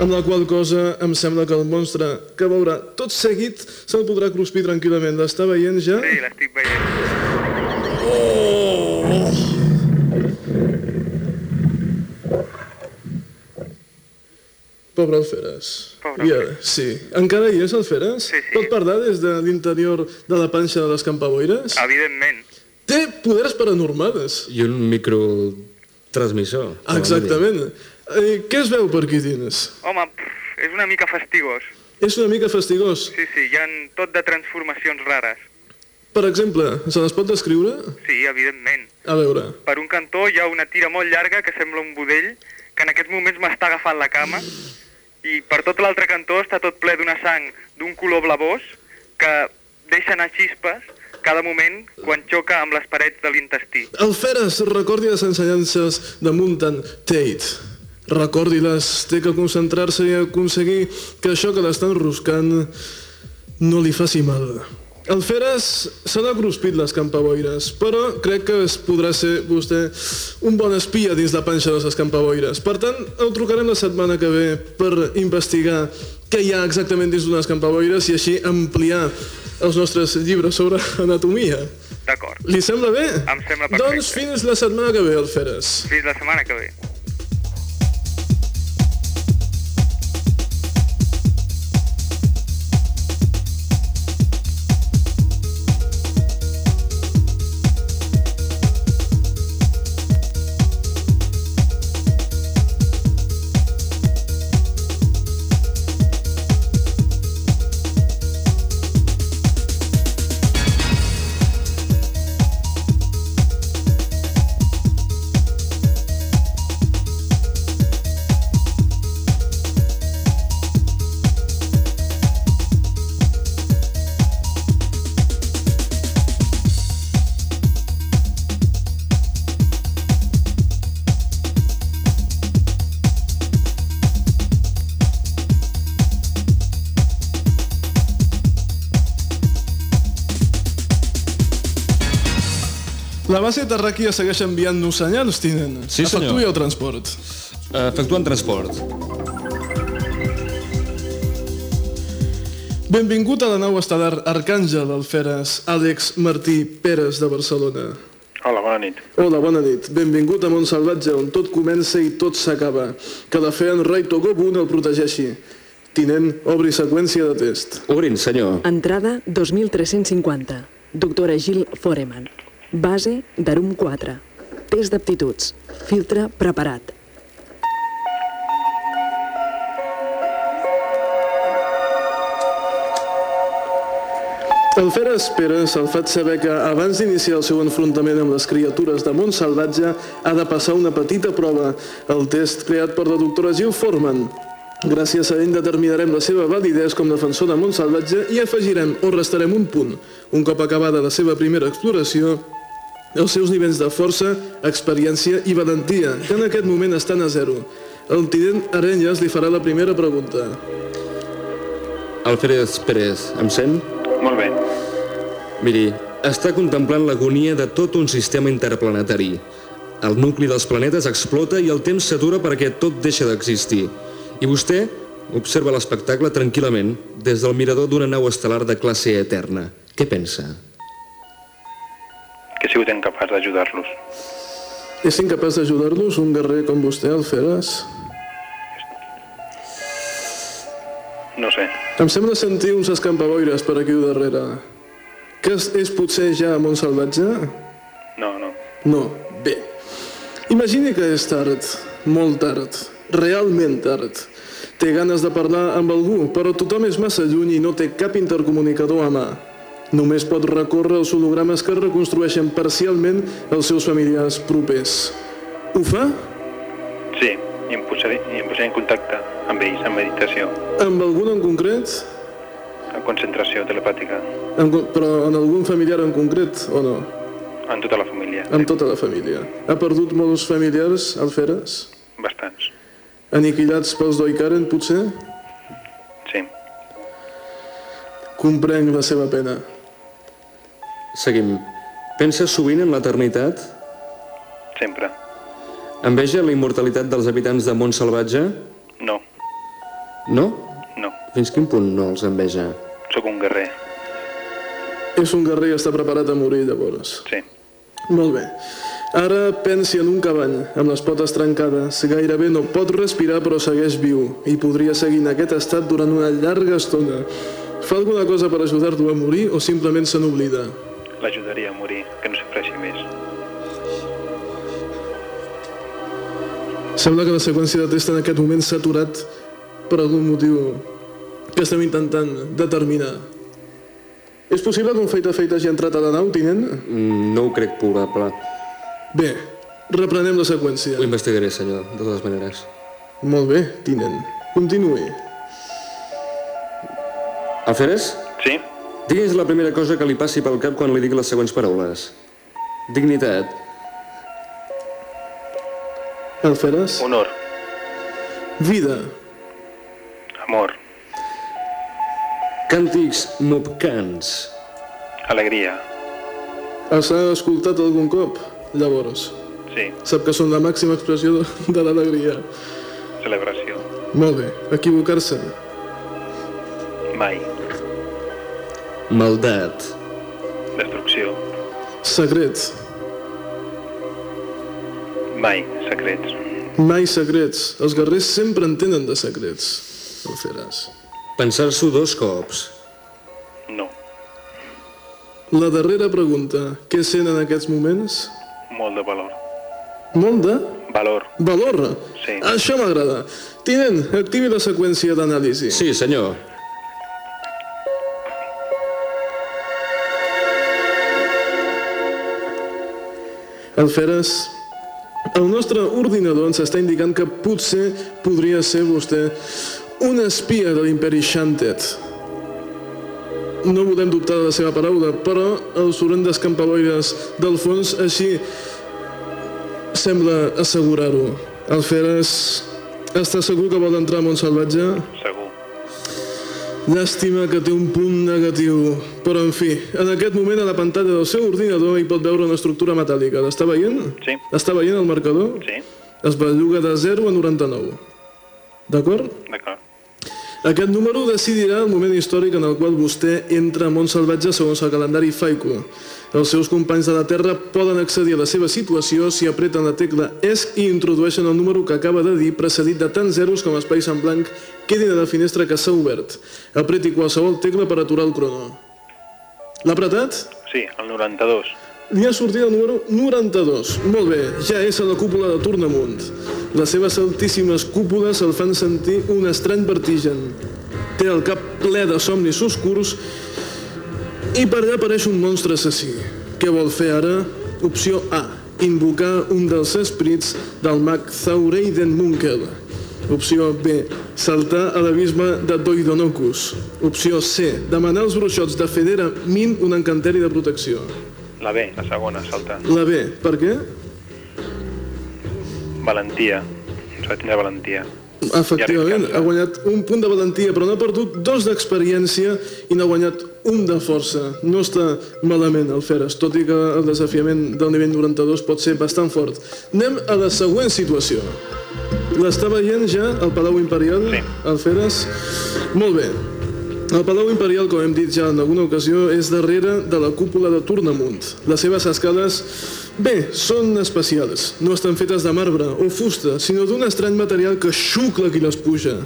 A: Amb la qual cosa em sembla que el monstre que veurà tot seguit se'l podrà cruspir tranquil·lament. L'està veient ja?
F: Sí, l'estic veient.
A: Pobre Alferes.
F: Pobre
A: I, eh, sí. Encara hi és, Alferes?
F: Sí, sí.
A: Pot parlar des de l'interior de la panxa de les campaboires?
F: Evidentment.
A: Té poders paranormals.
G: I un microtransmissor.
A: Exactament. Eh, què es veu per aquí dins?
F: Home, pff, és una mica fastigós.
A: És una mica fastigós.
F: Sí, sí, hi ha tot de transformacions rares.
A: Per exemple, se les pot descriure?
F: Sí, evidentment.
A: A veure.
F: Per un cantó hi ha una tira molt llarga que sembla un budell, que en aquests moments m'està agafant la cama, i per tot l'altre cantó està tot ple d'una sang d'un color blavós que deixa anar xispes cada moment quan xoca amb les parets de l'intestí.
A: Alferes, recordi les ensenyances de Muntan Tate. Recordi-les, té que concentrar-se i aconseguir que això que l'estan roscant no li faci mal. Alferes se n'ha cruspit les campaboires, però crec que es podrà ser vostè un bon espia dins la panxa de les campaboires. Per tant, el trucarem la setmana que ve per investigar què hi ha exactament dins d'unes campaboires i així ampliar els nostres llibres sobre anatomia.
F: D'acord.
A: Li sembla bé?
F: Em sembla perfecte.
A: Doncs fins la setmana que ve, Alferes.
F: Fins la setmana que ve.
A: Base terràquia segueix enviant-nos senyals, tinent.
B: Sí, senyor.
A: Efectuï el transport.
B: Eh, Efectuant transport.
A: Benvingut a la nau estel·lar Arcàngel Alferes, Àlex Martí Pérez de Barcelona.
C: Hola, bona nit.
A: Hola, bona nit. Benvingut a Montsalvatge, on tot comença i tot s'acaba. Que la fe en Rai Togobun el protegeixi. Tinent, obri seqüència de test.
G: Obrin, senyor.
D: Entrada 2350. Doctora Gil Foreman. Base d'Arum 4. Test d'aptituds. Filtre preparat.
A: El Fera Espera se'l fa saber que, abans d'iniciar el seu enfrontament amb les criatures de Montsalvatge ha de passar una petita prova, el test creat per la doctora Jill Forman. Gràcies a ell determinarem la seva validesa com defensor de Montsalvatge i afegirem o restarem un punt. Un cop acabada la seva primera exploració, els seus nivells de força, experiència i valentia, que en aquest moment estan a zero. El tinent Arenyes li farà la primera pregunta.
B: Alfred Pérez, em sent?
G: Molt bé.
B: Miri, està contemplant l'agonia de tot un sistema interplanetari. El nucli dels planetes explota i el temps s'atura perquè tot deixa d'existir. I vostè observa l'espectacle tranquil·lament des del mirador d'una nau estel·lar de classe eterna. Què pensa?
G: Que he sigut incapaç d'ajudar-los.
A: És incapaç d'ajudar-los un guerrer com vostè, el Feres?
G: No sé.
A: Em sembla sentir uns escampaboires per aquí darrere. Que és, és potser ja món salvatge?
G: No, no.
A: No. Bé. Imagini que és tard, molt tard, realment tard. Té ganes de parlar amb algú, però tothom és massa lluny i no té cap intercomunicador a mà. Només pot recórrer els hologrames que reconstrueixen parcialment els seus familiars propers. Ho fa?
G: Sí, i em posaré, i em posaré en contacte amb ells, en meditació,
A: Amb algun en concret?
G: en concentració telepàtica,
A: En, però en algun familiar en concret o no?
G: en tota la família.
A: Amb tota la família. Ha perdut molts familiars, Alferes?
G: Bastants.
A: Aniquilats pels Doikaren, potser?
G: Sí.
A: Comprenc la seva pena.
B: Seguim. Pensa sovint en l'eternitat?
G: Sempre.
B: Enveja la immortalitat dels habitants de món salvatge?
G: No.
B: No?
G: No.
B: Fins quin punt no els enveja?
G: Sóc un guerrer.
A: És un guerrer i està preparat a morir, llavors.
G: Sí.
A: Molt bé. Ara pensi en un cavall, amb les potes trencades. Gairebé no pot respirar, però segueix viu. I podria seguir en aquest estat durant una llarga estona. Fa alguna cosa per ajudar-lo a morir o simplement se n'oblida?
G: L'ajudaria a morir, que no sofreixi més.
A: Sembla que la seqüència de test en aquest moment s'ha aturat per algun motiu que estem intentant determinar. És possible que un feita feita hagi entrat a la nau, tinent?
B: Mm, No ho crec probable.
A: Bé, reprenem la seqüència.
B: Ho investigaré, senyor, de totes maneres.
A: Molt bé, tinent. Continuï.
B: Alferes?
G: Sí?
B: Digui'ns la primera cosa que li passi pel cap quan li digui les següents paraules. Dignitat.
A: Alferes?
G: Honor.
A: Vida.
G: Amor.
B: Càntics mobcans.
G: Alegria.
A: Els ha escoltat algun cop? Llavors,
G: Sí.
A: sap que són la màxima expressió de, de l'alegria.
G: Celebració.
A: Molt bé, equivocar-se.
G: Mai.
B: Maldat.
G: Destrucció.
A: Secrets.
G: Mai. Secrets.
A: Mai secrets. Els guerrers sempre en tenen de secrets. Alferes.
B: Pensar-s'ho dos cops.
G: No.
A: La darrera pregunta. Què sent en aquests moments?
G: Molt de valor.
A: Molt de
G: Valor.
A: valor.
G: Sí.
A: Això m'agrada. Tinent, activi la seqüència d'anàlisi.
B: Sí, senyor.
A: Alferes, el nostre ordinador ens està indicant que potser podria ser vostè un espia de l'imperi Shantet. No volem dubtar de la seva paraula, però el soroll d'escampaboires del fons així sembla assegurar-ho. Alferes, està segur que vol entrar a Montsalvatge?
G: Segur.
A: Llàstima que té un punt negatiu, però en fi, en aquest moment a la pantalla del seu ordinador hi pot veure una estructura metàl·lica. L'està veient?
G: Sí.
A: Està veient el marcador?
G: Sí?
A: Es belluga de 0 a 99. D'acord?
G: D'acord.
A: Aquest número decidirà el moment històric en el qual vostè entra a Montsalvatge segons el calendari Faico. Els seus companys de la Terra poden accedir a la seva situació si apreten la tecla ESC i introdueixen el número que acaba de dir, precedit de tants zeros com espais en blanc quedin a la finestra que s'ha obert. Apreti qualsevol tecla per aturar el crono. L'ha apretat?
G: Sí, el 92.
A: Li ha sortit el número 92. Molt bé, ja és a la cúpula de Tornamunt. Les seves altíssimes cúpules el fan sentir un estrany vertigen. Té el cap ple de somnis oscurs I per allà apareix un monstre assassí. Què vol fer ara? Opció A. Invocar un dels esprits del mag Thaureiden Munkel. Opció B. Saltar a l'abisme de Doidonocus. Opció C. Demanar als bruixots de Federa Min un encanteri de protecció.
C: La B, la segona, saltar.
A: La B. Per què?
C: Valentia. S'ha de tindre valentia.
A: Efectivament, ha guanyat un punt de valentia, però no ha perdut dos d'experiència i n'ha guanyat un de força. No està malament el Feres, tot i que el desafiament del nivell 92 pot ser bastant fort. Anem a la següent situació. L'està veient ja al Palau Imperial,
C: Sí.
A: el Feres? Molt bé. El Palau Imperial, com hem dit ja en alguna ocasió, és darrere de la cúpula de Tornamunt. Les seves escales, bé, són especials. No estan fetes de marbre o fusta, sinó d'un estrany material que xucla qui les puja.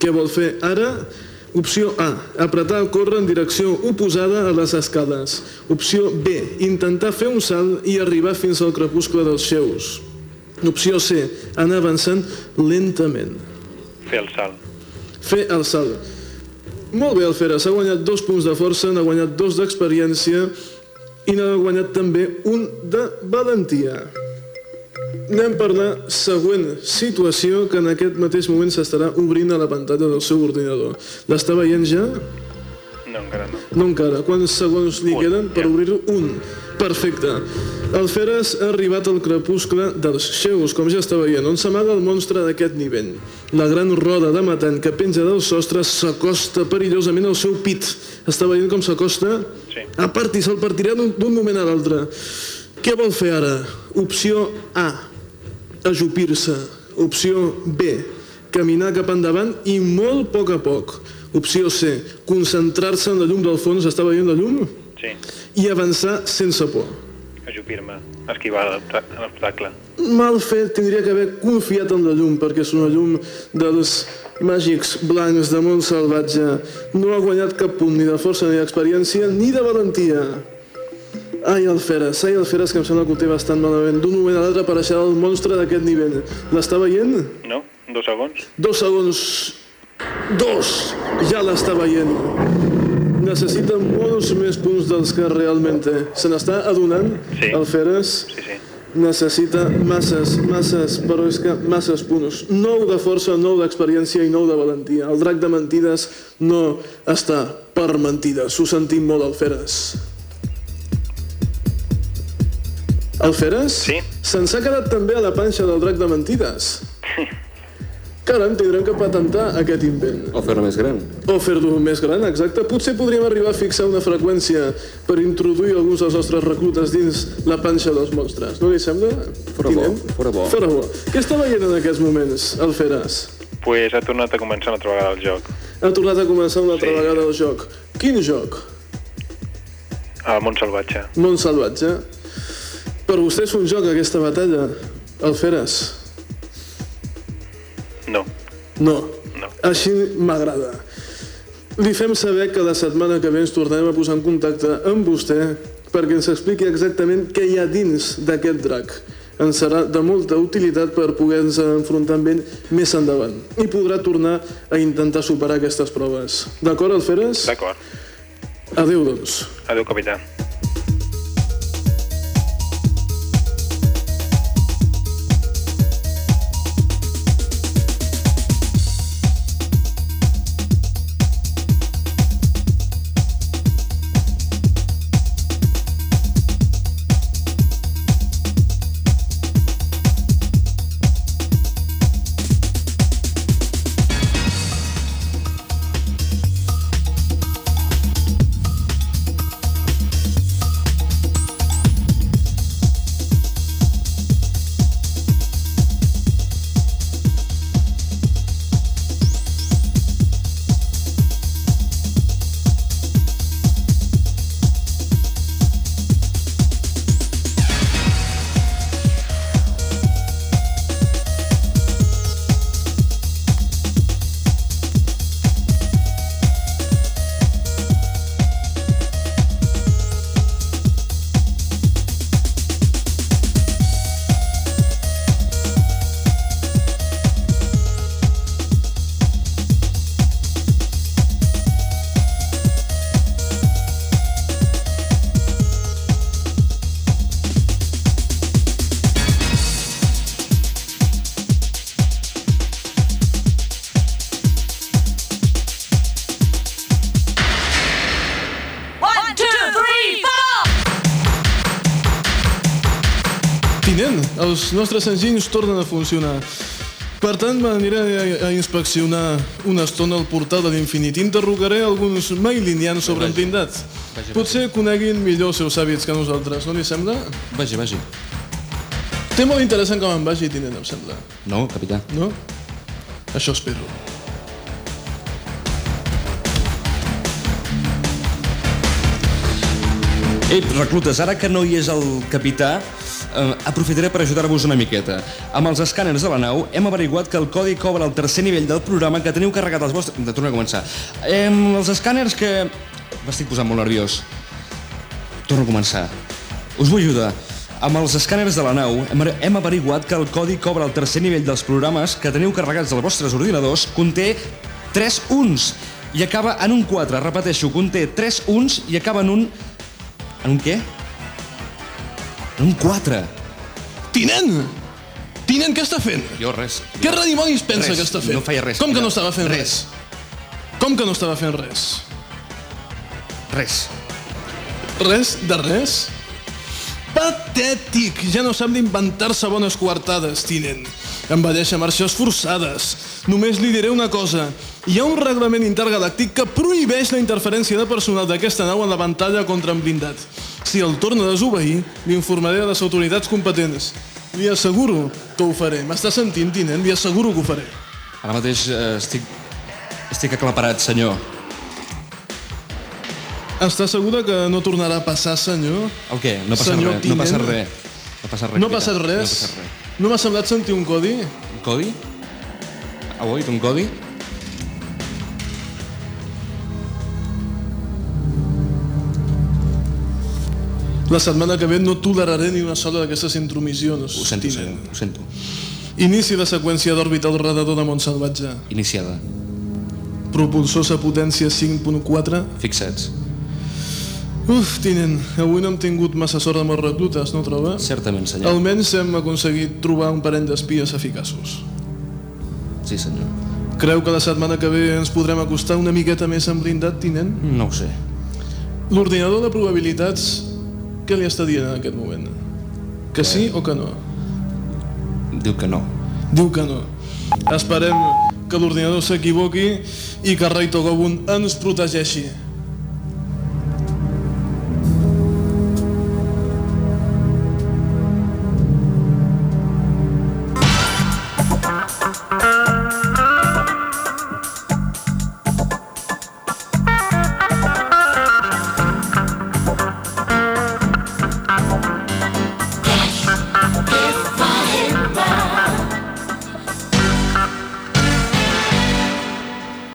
A: Què vol fer ara? Opció A. Apretar el corre en direcció oposada a les escales. Opció B. Intentar fer un salt i arribar fins al crepuscle dels xeus. Opció C. Anar avançant lentament.
C: Fer el salt.
A: Fer el salt. Molt bé, Alferes, ha guanyat dos punts de força, n'ha guanyat dos d'experiència i n'ha guanyat també un de valentia. Anem per la següent situació que en aquest mateix moment s'estarà obrint a la pantalla del seu ordinador. L'està veient ja?
C: No, encara no.
A: No encara. Quants segons li
C: Un,
A: queden per
C: ja.
A: obrir-ho? Un. Perfecte. El Feres ha arribat al crepuscle dels xeus, com ja està veient, on s'amaga el monstre d'aquest nivell. La gran roda de matant que penja del sostre s'acosta perillosament al seu pit. Està veient com s'acosta?
C: Sí.
A: A part, i se'l partirà d'un d'un moment a l'altre. Què vol fer ara? Opció A. Ajupir-se. Opció B. Caminar cap endavant i molt a poc a poc. Opció C. Concentrar-se en la llum del fons. Està veient la llum?
C: Sí.
A: I avançar sense por.
C: Ajupir-me. Esquivar l'obsta- l'obstacle.
A: Mal fet, tindria que haver confiat en la llum, perquè és una llum dels màgics blancs de món salvatge. No ha guanyat cap punt ni de força ni d'experiència ni de valentia. Ai, el Feres, ai, el Feres, que em sembla que ho té bastant malament. D'un moment a l'altre apareixerà el monstre d'aquest nivell. L'està veient?
C: No? Dos segons?
A: Dos segons. Dos! Ja l'està veient. Necessita molts més punts dels que realment té. Se n'està adonant,
C: Sí.
A: el Feres?
C: Sí, sí.
A: Necessita masses, masses, però és que masses punts. Nou de força, nou d'experiència i nou de valentia. El drac de mentides no està per mentides. Ho sentim molt, Alferes. Alferes?
C: Sí.
A: Se'ns ha quedat també a la panxa del drac de mentides. Caram, tindrem que patentar aquest invent.
G: O fer-lo més gran.
A: O fer-lo més gran, exacte. Potser podríem arribar a fixar una freqüència per introduir alguns dels nostres reclutes dins la panxa dels monstres. No li sembla?
G: Fora bo, fora bo.
A: Fora bo. Què està veient en aquests moments, el Feres?
C: Pues ha tornat a començar una altra vegada el joc.
A: Ha tornat a començar una altra
C: Sí.
A: vegada el joc. Quin joc?
C: Al món salvatge.
A: Món salvatge. Per vostè és un joc aquesta batalla, el Feres?
C: No.
A: No.
C: No.
A: Així m'agrada. Li fem saber que la setmana que ve ens tornarem a posar en contacte amb vostè perquè ens expliqui exactament què hi ha dins d'aquest drac. Ens serà de molta utilitat per poder-nos enfrontar amb ell més endavant. I podrà tornar a intentar superar aquestes proves. D'acord, Alferes?
C: D'acord.
A: Adéu, doncs.
C: Adéu, capità.
A: Els nostres enginys tornen a funcionar. Per tant, m'aniré a, inspeccionar una estona el portal de l'infinit. Interrogaré alguns mailinians sobre el blindat.
B: Vagi,
A: Potser coneguin millor els seus hàbits que nosaltres, no li sembla?
B: Vagi, vagi.
A: Té molt interessant que me'n vagi, tinent, em sembla.
B: No, capità.
A: No? Això espero.
B: Ei, reclutes, ara que no hi és el capità, eh, aprofitaré per ajudar-vos una miqueta. Amb els escàners de la nau hem averiguat que el codi cobra el tercer nivell del programa que teniu carregat als vostres... De tornar a començar. Eh, els escàners que... M'estic posant molt nerviós. Torno a començar. Us vull ajudar. Amb els escàners de la nau hem, averiguat que el codi cobra el tercer nivell dels programes que teniu carregats als vostres ordinadors conté 3 uns i acaba en un 4. Repeteixo, conté 3 uns i acaba en un... En un què? Un 4.
A: Tinent! Tinent, què està fent?
B: Jo res.
A: Què redimonis pensa
B: Res,
A: que està fent?
B: no feia res,
A: Com que no estava fent res?
B: res.
A: Com que no estava fent res?
B: Res.
A: Res de res? Patètic! Ja no sap d'inventar-se bones coartades, tinent. Em va deixar marxes forçades. Només li diré una cosa. Hi ha un reglament intergalàctic que prohibeix la interferència de personal d'aquesta nau en la pantalla contra en blindat. Si el torna a desobeir, l'informaré a les autoritats competents. Li asseguro que ho faré. M'està sentint, tinent? Li asseguro que ho faré.
B: Ara mateix eh, estic... Estic aclaparat, senyor.
A: Està segura que no tornarà a passar, senyor?
B: El què? No passa
A: Senyor
B: res. No passa res. No passa res.
A: No passat res?
B: No passa res.
A: No m'ha semblat sentir un codi?
B: Un codi? Ha oït un codi?
A: La setmana que ve no toleraré ni una sola d'aquestes intromissions.
B: Ho sento, senyor. Ho sento.
A: Inici la seqüència d'òrbita al redador de Montsalvatge.
B: Iniciada.
A: Propulsors a potència 5.4.
B: Fixats.
A: Uf, tinent, avui no hem tingut massa sort amb els reclutes, no troba?
B: Certament, senyor.
A: Almenys hem aconseguit trobar un parell d'espies eficaços.
B: Sí, senyor.
A: Creu que la setmana que ve ens podrem acostar una miqueta més en blindat, tinent?
B: No ho sé.
A: L'ordinador de probabilitats, què li està dient en aquest moment? Que sí o que no?
B: Diu que no.
A: Diu que no. Esperem que l'ordinador s'equivoqui i que Rai Togobun ens protegeixi.